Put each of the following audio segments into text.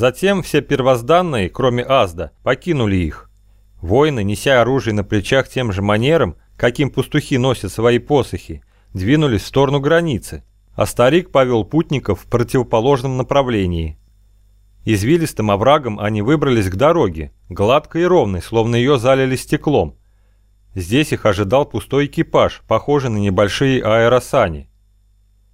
Затем все первозданные, кроме Азда, покинули их. Воины, неся оружие на плечах тем же манером, каким пастухи носят свои посохи, двинулись в сторону границы, а старик повел путников в противоположном направлении. Извилистым оврагом они выбрались к дороге, гладкой и ровной, словно ее залили стеклом. Здесь их ожидал пустой экипаж, похожий на небольшие аэросани.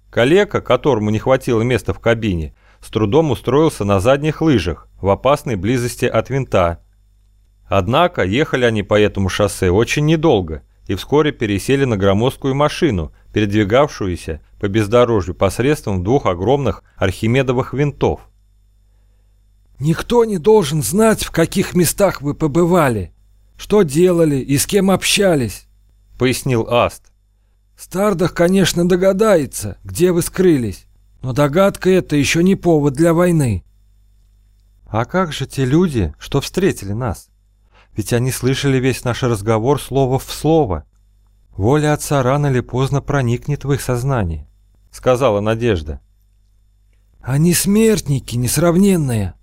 Калека, которому не хватило места в кабине, с трудом устроился на задних лыжах, в опасной близости от винта. Однако ехали они по этому шоссе очень недолго и вскоре пересели на громоздкую машину, передвигавшуюся по бездорожью посредством двух огромных архимедовых винтов. «Никто не должен знать, в каких местах вы побывали, что делали и с кем общались», — пояснил Аст. «Стардах, конечно, догадается, где вы скрылись, но догадка это еще не повод для войны». «А как же те люди, что встретили нас? Ведь они слышали весь наш разговор слово в слово. Воля отца рано или поздно проникнет в их сознание», — сказала Надежда. «Они смертники, несравненные.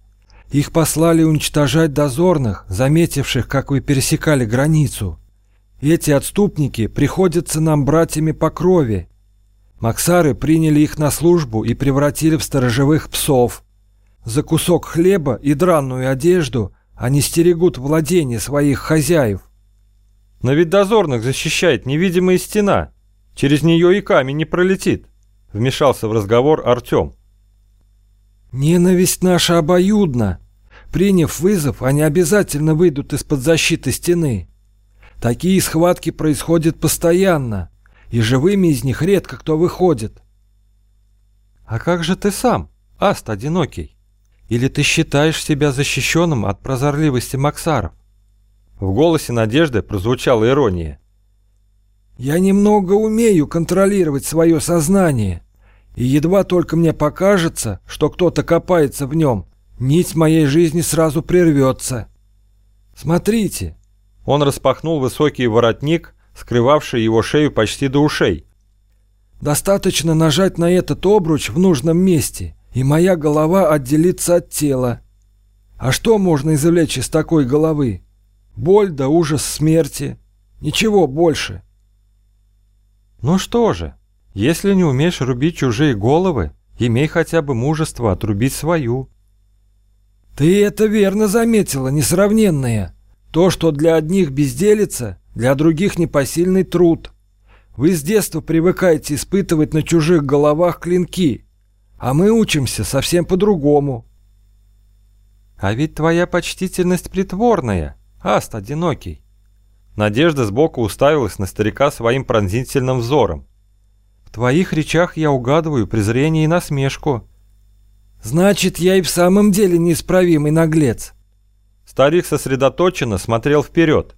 Их послали уничтожать дозорных, заметивших, как вы пересекали границу. Эти отступники приходятся нам братьями по крови. Максары приняли их на службу и превратили в сторожевых псов. За кусок хлеба и дранную одежду они стерегут владение своих хозяев. Но ведь дозорных защищает невидимая стена. Через нее и камень не пролетит. Вмешался в разговор Артем. Ненависть наша обоюдна. Приняв вызов, они обязательно выйдут из-под защиты стены. Такие схватки происходят постоянно, и живыми из них редко кто выходит. А как же ты сам, Аст одинокий? Или ты считаешь себя защищенным от прозорливости Максаров? В голосе Надежды прозвучала ирония. Я немного умею контролировать свое сознание, и едва только мне покажется, что кто-то копается в нем, нить моей жизни сразу прервется. Смотрите. Он распахнул высокий воротник, скрывавший его шею почти до ушей. Достаточно нажать на этот обруч в нужном месте, и моя голова отделится от тела. А что можно извлечь из такой головы? Боль да ужас смерти. Ничего больше. Ну что же, если не умеешь рубить чужие головы, имей хотя бы мужество отрубить свою. Ты это верно заметила, несравненная. То, что для одних безделица, для других непосильный труд. Вы с детства привыкаете испытывать на чужих головах клинки, а мы учимся совсем по-другому. А ведь твоя почтительность притворная, аст одинокий. Надежда сбоку уставилась на старика своим пронзительным взором твоих речах я угадываю презрение и насмешку». «Значит, я и в самом деле неисправимый наглец». Старик сосредоточенно смотрел вперед.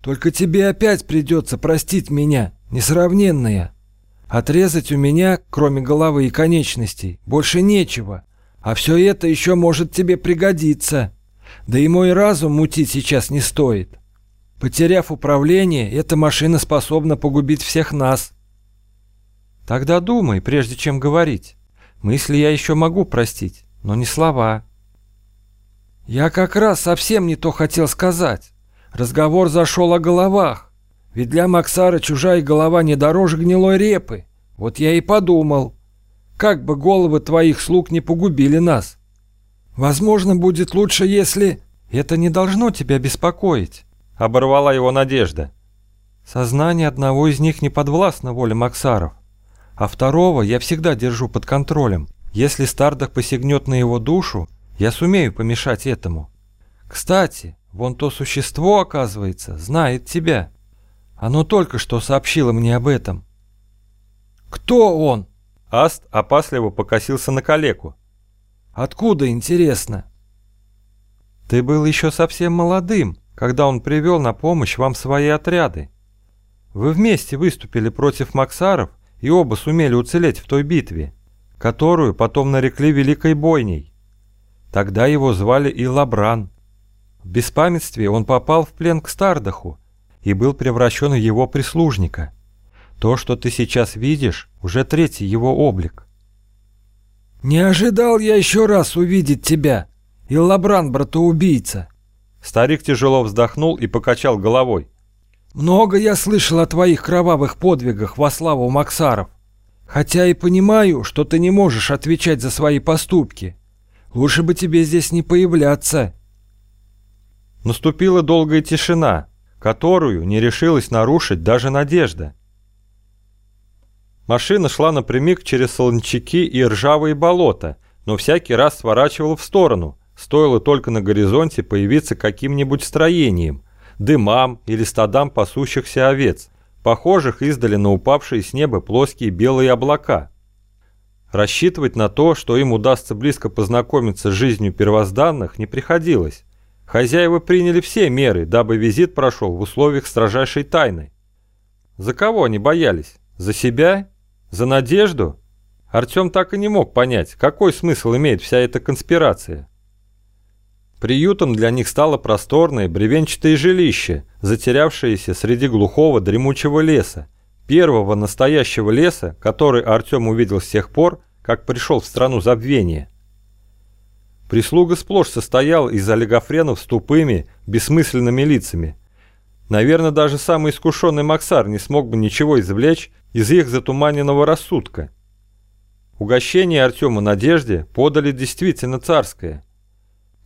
«Только тебе опять придется простить меня, несравненная. Отрезать у меня, кроме головы и конечностей, больше нечего, а все это еще может тебе пригодиться. Да и мой разум мутить сейчас не стоит. Потеряв управление, эта машина способна погубить всех нас». Тогда думай, прежде чем говорить. Мысли я еще могу простить, но не слова. Я как раз совсем не то хотел сказать. Разговор зашел о головах. Ведь для Максара чужая голова не дороже гнилой репы. Вот я и подумал. Как бы головы твоих слуг не погубили нас. Возможно, будет лучше, если... Это не должно тебя беспокоить, оборвала его надежда. Сознание одного из них не подвластно воле Максаров а второго я всегда держу под контролем. Если Стардах посягнет на его душу, я сумею помешать этому. Кстати, вон то существо, оказывается, знает тебя. Оно только что сообщило мне об этом. Кто он? Аст опасливо покосился на калеку. Откуда, интересно? Ты был еще совсем молодым, когда он привел на помощь вам свои отряды. Вы вместе выступили против Максаров и оба сумели уцелеть в той битве, которую потом нарекли Великой Бойней. Тогда его звали Илабран. В беспамятстве он попал в плен к Стардаху и был превращен в его прислужника. То, что ты сейчас видишь, уже третий его облик. «Не ожидал я еще раз увидеть тебя. Иллабран, братоубийца. Старик тяжело вздохнул и покачал головой. Много я слышал о твоих кровавых подвигах во славу Максаров. Хотя и понимаю, что ты не можешь отвечать за свои поступки. Лучше бы тебе здесь не появляться. Наступила долгая тишина, которую не решилась нарушить даже Надежда. Машина шла напрямик через солончаки и ржавые болота, но всякий раз сворачивала в сторону, стоило только на горизонте появиться каким-нибудь строением, дымам или стадам пасущихся овец, похожих издали на упавшие с неба плоские белые облака. Рассчитывать на то, что им удастся близко познакомиться с жизнью первозданных, не приходилось. Хозяева приняли все меры, дабы визит прошел в условиях строжайшей тайны. За кого они боялись? За себя? За надежду? Артем так и не мог понять, какой смысл имеет вся эта конспирация. Приютом для них стало просторное бревенчатое жилище, затерявшееся среди глухого дремучего леса, первого настоящего леса, который Артем увидел с тех пор, как пришел в страну забвения. Прислуга сплошь состояла из олигофренов с тупыми, бессмысленными лицами. Наверное, даже самый искушенный Максар не смог бы ничего извлечь из их затуманенного рассудка. Угощение Артему Надежде подали действительно царское –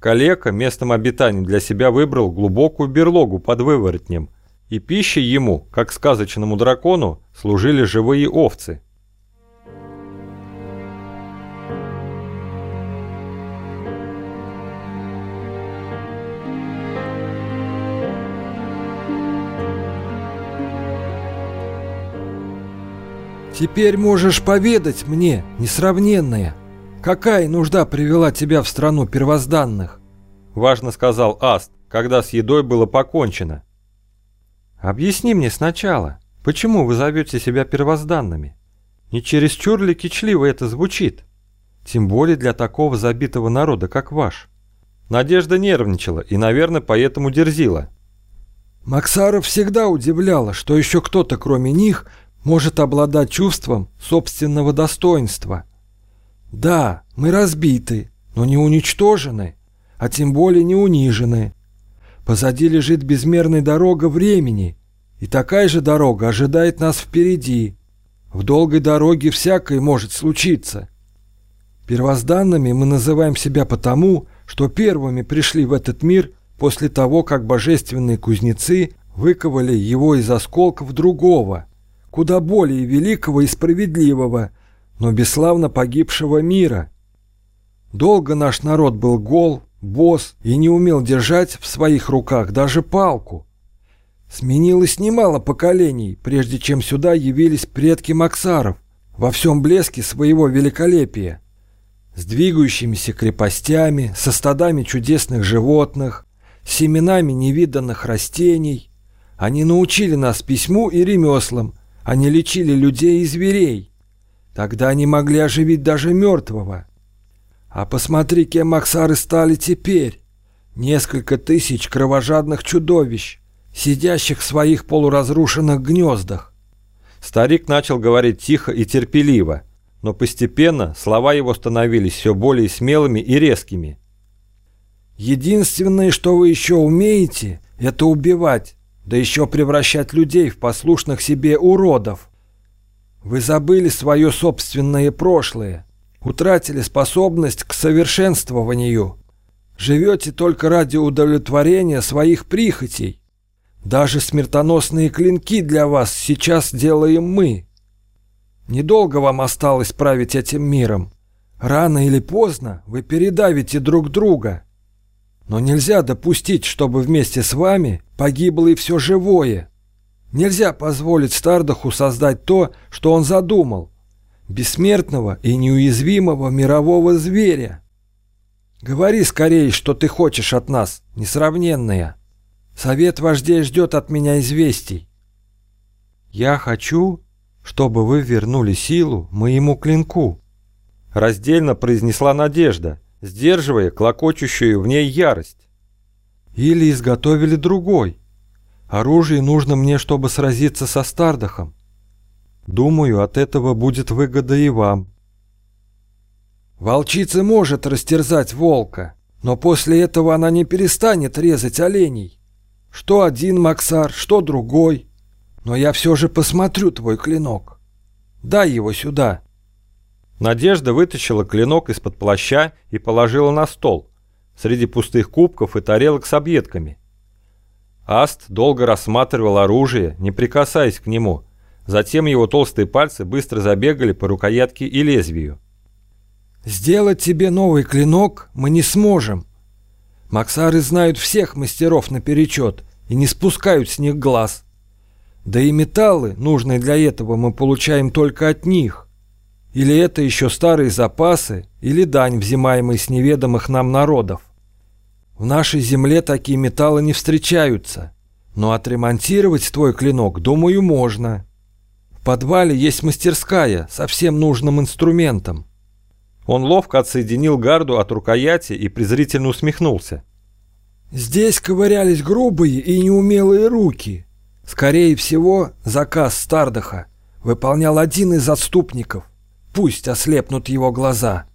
Калека местом обитанием для себя выбрал глубокую берлогу под выворотнем, и пищей ему, как сказочному дракону, служили живые овцы. «Теперь можешь поведать мне, несравненная, Какая нужда привела тебя в страну первозданных? Важно сказал Аст, когда с едой было покончено. Объясни мне сначала, почему вы зовете себя первозданными? Не чересчур ли кичливо это звучит? Тем более для такого забитого народа, как ваш. Надежда нервничала и, наверное, поэтому дерзила. Максаров всегда удивляло, что еще кто-то, кроме них, может обладать чувством собственного достоинства – да, мы разбиты, но не уничтожены, а тем более не унижены. Позади лежит безмерная дорога времени, и такая же дорога ожидает нас впереди. В долгой дороге всякое может случиться. Первозданными мы называем себя потому, что первыми пришли в этот мир после того, как божественные кузнецы выковали его из осколков другого, куда более великого и справедливого – но бесславно погибшего мира. Долго наш народ был гол, босс и не умел держать в своих руках даже палку. Сменилось немало поколений, прежде чем сюда явились предки Максаров во всем блеске своего великолепия. С двигающимися крепостями, со стадами чудесных животных, семенами невиданных растений. Они научили нас письму и ремеслам, они лечили людей и зверей. Тогда они могли оживить даже мертвого. А посмотри, кем Максары стали теперь. Несколько тысяч кровожадных чудовищ, сидящих в своих полуразрушенных гнездах. Старик начал говорить тихо и терпеливо, но постепенно слова его становились все более смелыми и резкими. «Единственное, что вы еще умеете, это убивать, да еще превращать людей в послушных себе уродов. Вы забыли свое собственное прошлое, утратили способность к совершенствованию. Живете только ради удовлетворения своих прихотей. Даже смертоносные клинки для вас сейчас делаем мы. Недолго вам осталось править этим миром. Рано или поздно вы передавите друг друга. Но нельзя допустить, чтобы вместе с вами погибло и все живое. Нельзя позволить Стардаху создать то, что он задумал. Бессмертного и неуязвимого мирового зверя. Говори скорее, что ты хочешь от нас, несравненная. Совет вождей ждет от меня известий. Я хочу, чтобы вы вернули силу моему клинку. Раздельно произнесла Надежда, сдерживая клокочущую в ней ярость. Или изготовили другой, Оружие нужно мне, чтобы сразиться со Стардахом. Думаю, от этого будет выгода и вам. Волчица может растерзать волка, Но после этого она не перестанет резать оленей. Что один Максар, что другой. Но я все же посмотрю твой клинок. Дай его сюда. Надежда вытащила клинок из-под плаща и положила на стол, среди пустых кубков и тарелок с объедками. Аст долго рассматривал оружие, не прикасаясь к нему. Затем его толстые пальцы быстро забегали по рукоятке и лезвию. «Сделать тебе новый клинок мы не сможем. Максары знают всех мастеров наперечет и не спускают с них глаз. Да и металлы, нужные для этого, мы получаем только от них. Или это еще старые запасы, или дань, взимаемая с неведомых нам народов. В нашей земле такие металлы не встречаются, но отремонтировать твой клинок, думаю, можно. В подвале есть мастерская со всем нужным инструментом. Он ловко отсоединил гарду от рукояти и презрительно усмехнулся. Здесь ковырялись грубые и неумелые руки. Скорее всего, заказ Стардаха выполнял один из отступников. Пусть ослепнут его глаза.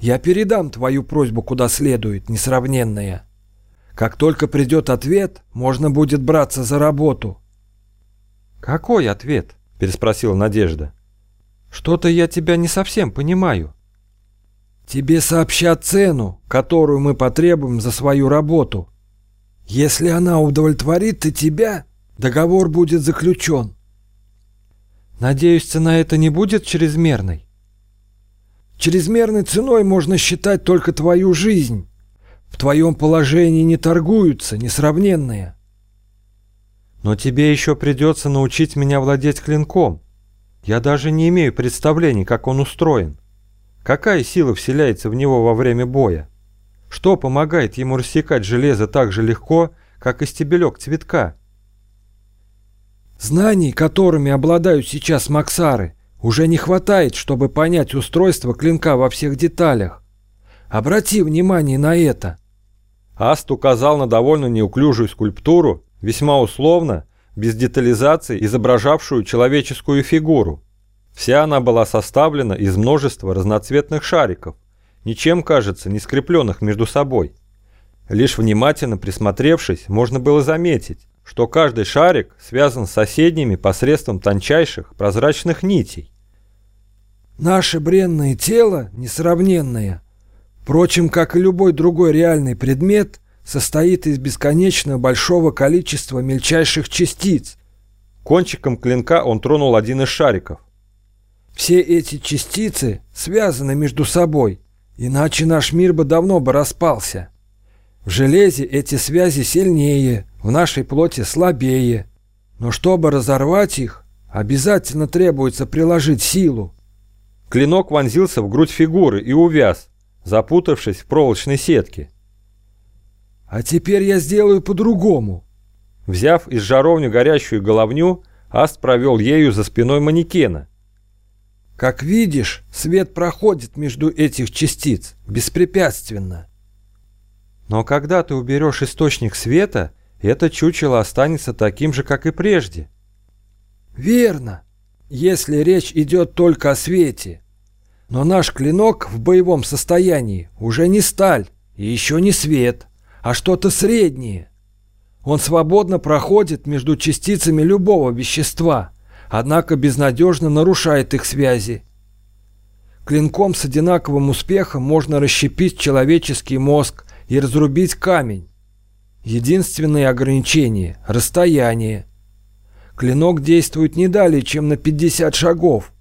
Я передам твою просьбу куда следует, несравненная. Как только придет ответ, можно будет браться за работу. «Какой ответ?» – переспросила Надежда. «Что-то я тебя не совсем понимаю». Тебе сообщат цену, которую мы потребуем за свою работу. Если она удовлетворит и тебя, договор будет заключен. Надеюсь, цена эта не будет чрезмерной. Чрезмерной ценой можно считать только твою жизнь. В твоем положении не торгуются, несравненные. Но тебе еще придется научить меня владеть клинком. Я даже не имею представления, как он устроен. Какая сила вселяется в него во время боя? Что помогает ему рассекать железо так же легко, как и стебелек цветка? Знаний, которыми обладают сейчас Максары, уже не хватает, чтобы понять устройство клинка во всех деталях. Обрати внимание на это. Аст указал на довольно неуклюжую скульптуру, весьма условно, без детализации, изображавшую человеческую фигуру. Вся она была составлена из множества разноцветных шариков, ничем, кажется, не скрепленных между собой. Лишь внимательно присмотревшись, можно было заметить, что каждый шарик связан с соседними посредством тончайших прозрачных нитей. Наше бренное тело несравненное, впрочем, как и любой другой реальный предмет, состоит из бесконечно большого количества мельчайших частиц. Кончиком клинка он тронул один из шариков. Все эти частицы связаны между собой, иначе наш мир бы давно бы распался. В железе эти связи сильнее, в нашей плоти слабее. Но чтобы разорвать их, обязательно требуется приложить силу. Клинок вонзился в грудь фигуры и увяз, запутавшись в проволочной сетке. «А теперь я сделаю по-другому». Взяв из жаровни горящую головню, Аст провел ею за спиной манекена – как видишь, свет проходит между этих частиц беспрепятственно. Но когда ты уберешь источник света, это чучело останется таким же, как и прежде. Верно, если речь идет только о свете. Но наш клинок в боевом состоянии уже не сталь и еще не свет, а что-то среднее. Он свободно проходит между частицами любого вещества – однако безнадежно нарушает их связи. Клинком с одинаковым успехом можно расщепить человеческий мозг и разрубить камень. Единственное ограничение – расстояние. Клинок действует не далее, чем на 50 шагов.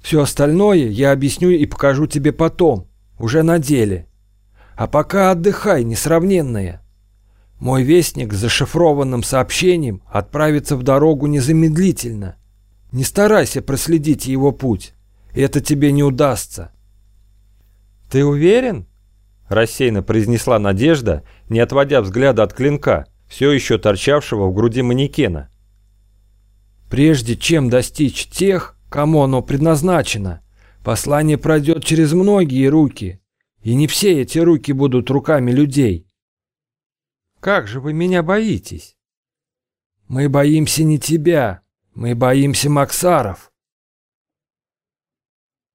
Все остальное я объясню и покажу тебе потом, уже на деле. А пока отдыхай, несравненная. Мой вестник с зашифрованным сообщением отправится в дорогу незамедлительно – не старайся проследить его путь. Это тебе не удастся. «Ты уверен?» – рассеянно произнесла Надежда, не отводя взгляда от клинка, все еще торчавшего в груди манекена. «Прежде чем достичь тех, кому оно предназначено, послание пройдет через многие руки, и не все эти руки будут руками людей». «Как же вы меня боитесь?» «Мы боимся не тебя, мы боимся Максаров.